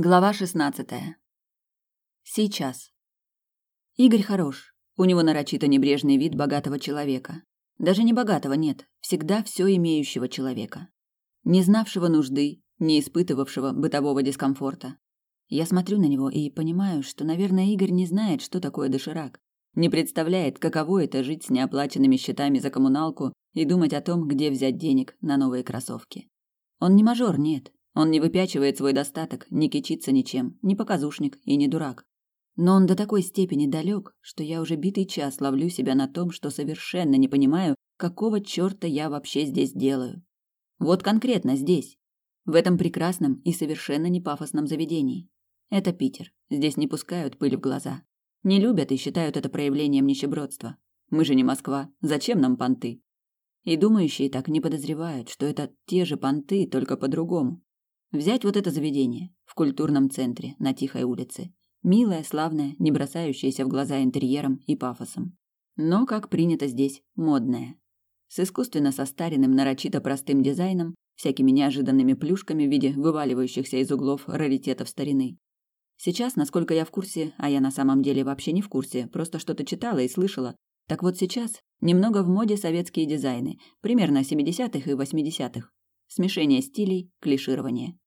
Глава шестнадцатая. Сейчас. Игорь хорош. У него нарочито небрежный вид богатого человека. Даже не богатого нет, всегда все имеющего человека. Не знавшего нужды, не испытывавшего бытового дискомфорта. Я смотрю на него и понимаю, что, наверное, Игорь не знает, что такое доширак. Не представляет, каково это жить с неоплаченными счетами за коммуналку и думать о том, где взять денег на новые кроссовки. Он не мажор, нет, он не выпячивает свой достаток, не кичится ничем, не показушник и не дурак. Но он до такой степени далек, что я уже битый час ловлю себя на том, что совершенно не понимаю, какого черта я вообще здесь делаю. Вот конкретно здесь, в этом прекрасном и совершенно не пафосном заведении. Это Питер. Здесь не пускают пыль в глаза. Не любят и считают это проявлением нищебродства. Мы же не Москва. Зачем нам понты? И думающие так не подозревают, что это те же понты, только по-другому. Взять вот это заведение в культурном центре на тихой улице. Милое, славное, не бросающееся в глаза интерьером и пафосом. Но, как принято здесь, модное. С искусственно состаренным, нарочито простым дизайном, всякими неожиданными плюшками в виде вываливающихся из углов раритетов старины. Сейчас, насколько я в курсе, а я на самом деле вообще не в курсе, просто что-то читала и слышала, так вот сейчас немного в моде советские дизайны, примерно 70-х и 80-х. Смешение стилей, клиширование.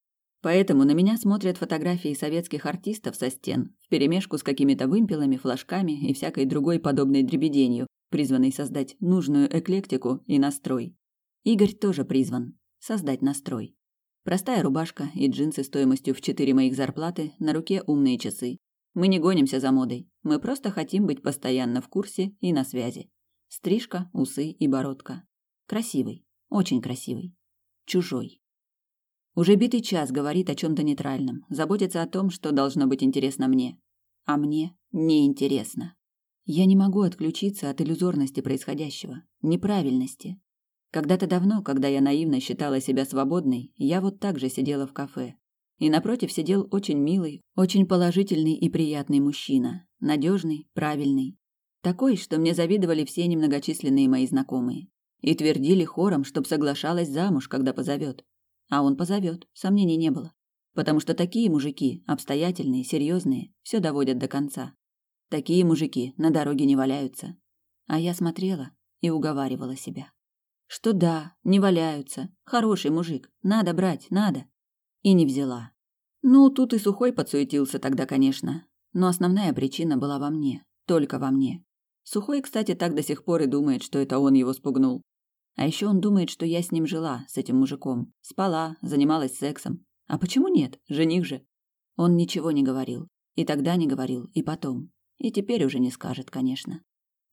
Поэтому на меня смотрят фотографии советских артистов со стен, вперемешку с какими-то вымпелами, флажками и всякой другой подобной дребеденью, призванной создать нужную эклектику и настрой. Игорь тоже призван создать настрой. Простая рубашка и джинсы стоимостью в четыре моих зарплаты, на руке умные часы. Мы не гонимся за модой, мы просто хотим быть постоянно в курсе и на связи. Стрижка, усы и бородка. Красивый, очень красивый чужой. Уже битый час говорит о чем-то нейтральном, заботится о том, что должно быть интересно мне. А мне неинтересно. Я не могу отключиться от иллюзорности происходящего, неправильности. Когда-то давно, когда я наивно считала себя свободной, я вот так же сидела в кафе. И напротив сидел очень милый, очень положительный и приятный мужчина, надежный, правильный. Такой, что мне завидовали все немногочисленные мои знакомые и твердили хором, чтоб соглашалась замуж, когда позовет. А он позовет, сомнений не было. Потому что такие мужики, обстоятельные, серьезные, все доводят до конца. Такие мужики на дороге не валяются. А я смотрела и уговаривала себя. Что да, не валяются. Хороший мужик. Надо брать, надо. И не взяла. Ну, тут и сухой подсуетился тогда, конечно. Но основная причина была во мне. Только во мне. Сухой, кстати, так до сих пор и думает, что это он его спугнул. А еще он думает, что я с ним жила, с этим мужиком. Спала, занималась сексом. А почему нет? Жених же. Он ничего не говорил. И тогда не говорил, и потом. И теперь уже не скажет, конечно.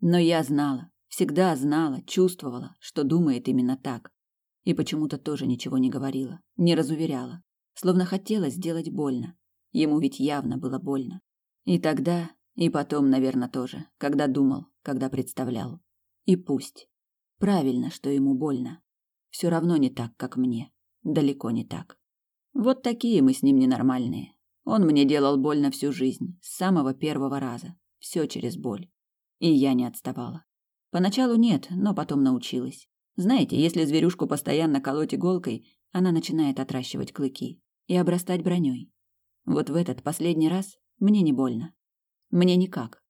Но я знала, всегда знала, чувствовала, что думает именно так. И почему-то тоже ничего не говорила, не разуверяла. Словно хотела сделать больно. Ему ведь явно было больно. И тогда, и потом, наверное, тоже, когда думал, когда представлял. И пусть. Правильно, что ему больно. Все равно не так, как мне. Далеко не так. Вот такие мы с ним ненормальные. Он мне делал больно всю жизнь, с самого первого раза. Все через боль. И я не отставала. Поначалу нет, но потом научилась. Знаете, если зверюшку постоянно колоть иголкой, она начинает отращивать клыки и обрастать броней. Вот в этот последний раз мне не больно. Мне никак.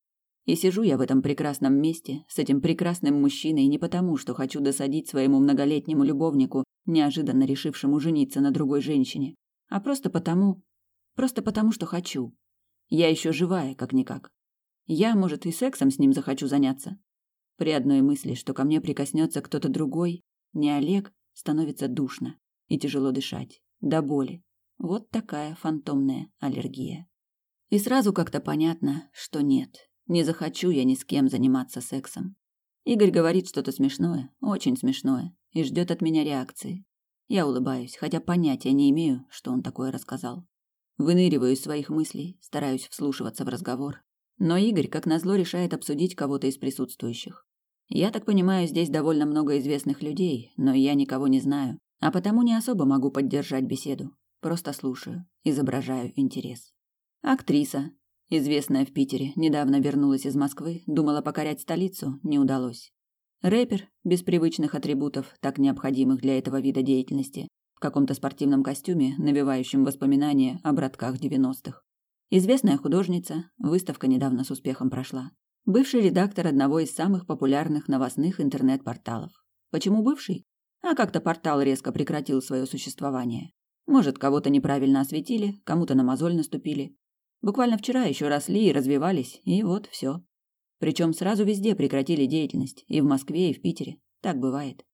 И сижу я в этом прекрасном месте с этим прекрасным мужчиной не потому, что хочу досадить своему многолетнему любовнику, неожиданно решившему жениться на другой женщине, а просто потому, просто потому, что хочу. Я еще живая, как-никак. Я, может, и сексом с ним захочу заняться. При одной мысли, что ко мне прикоснется кто-то другой, не Олег, становится душно и тяжело дышать, до боли. Вот такая фантомная аллергия. И сразу как-то понятно, что нет, не захочу я ни с кем заниматься сексом. Игорь говорит что-то смешное, очень смешное, и ждет от меня реакции. Я улыбаюсь, хотя понятия не имею, что он такое рассказал. Выныриваю из своих мыслей, стараюсь вслушиваться в разговор. Но Игорь, как назло, решает обсудить кого-то из присутствующих. Я так понимаю, здесь довольно много известных людей, но я никого не знаю, а потому не особо могу поддержать беседу. Просто слушаю, изображаю интерес. Актриса, Известная в Питере, недавно вернулась из Москвы, думала покорять столицу, не удалось. Рэпер, без привычных атрибутов, так необходимых для этого вида деятельности, в каком-то спортивном костюме, навевающем воспоминания о братках девяностых. Известная художница, выставка недавно с успехом прошла. Бывший редактор одного из самых популярных новостных интернет-порталов. Почему бывший? А как-то портал резко прекратил свое существование. Может, кого-то неправильно осветили, кому-то на мозоль наступили. Буквально вчера еще росли и развивались, и вот все. Причем сразу везде прекратили деятельность, и в Москве, и в Питере. Так бывает.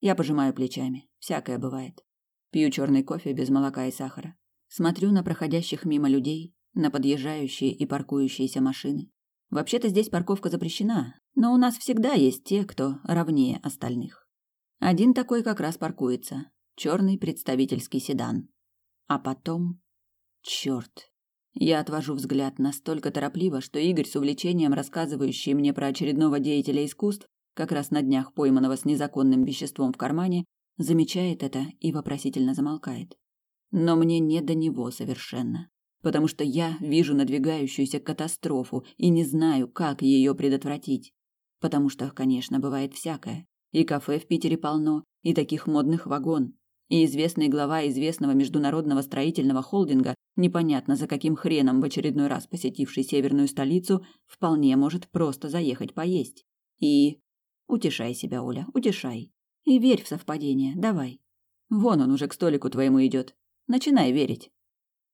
Я пожимаю плечами. Всякое бывает. Пью черный кофе без молока и сахара. Смотрю на проходящих мимо людей, на подъезжающие и паркующиеся машины. Вообще-то здесь парковка запрещена, но у нас всегда есть те, кто равнее остальных. Один такой как раз паркуется. Черный представительский седан. А потом... Черт. Я отвожу взгляд настолько торопливо, что Игорь с увлечением рассказывающий мне про очередного деятеля искусств, как раз на днях пойманного с незаконным веществом в кармане, замечает это и вопросительно замолкает. Но мне не до него совершенно, потому что я вижу надвигающуюся катастрофу и не знаю, как ее предотвратить. Потому что, конечно, бывает всякое. И кафе в Питере полно, и таких модных вагон. И известный глава известного международного строительного холдинга, непонятно за каким хреном в очередной раз посетивший северную столицу, вполне может просто заехать поесть. И... Утешай себя, Оля, утешай. И верь в совпадение, давай. Вон он уже к столику твоему идет. Начинай верить.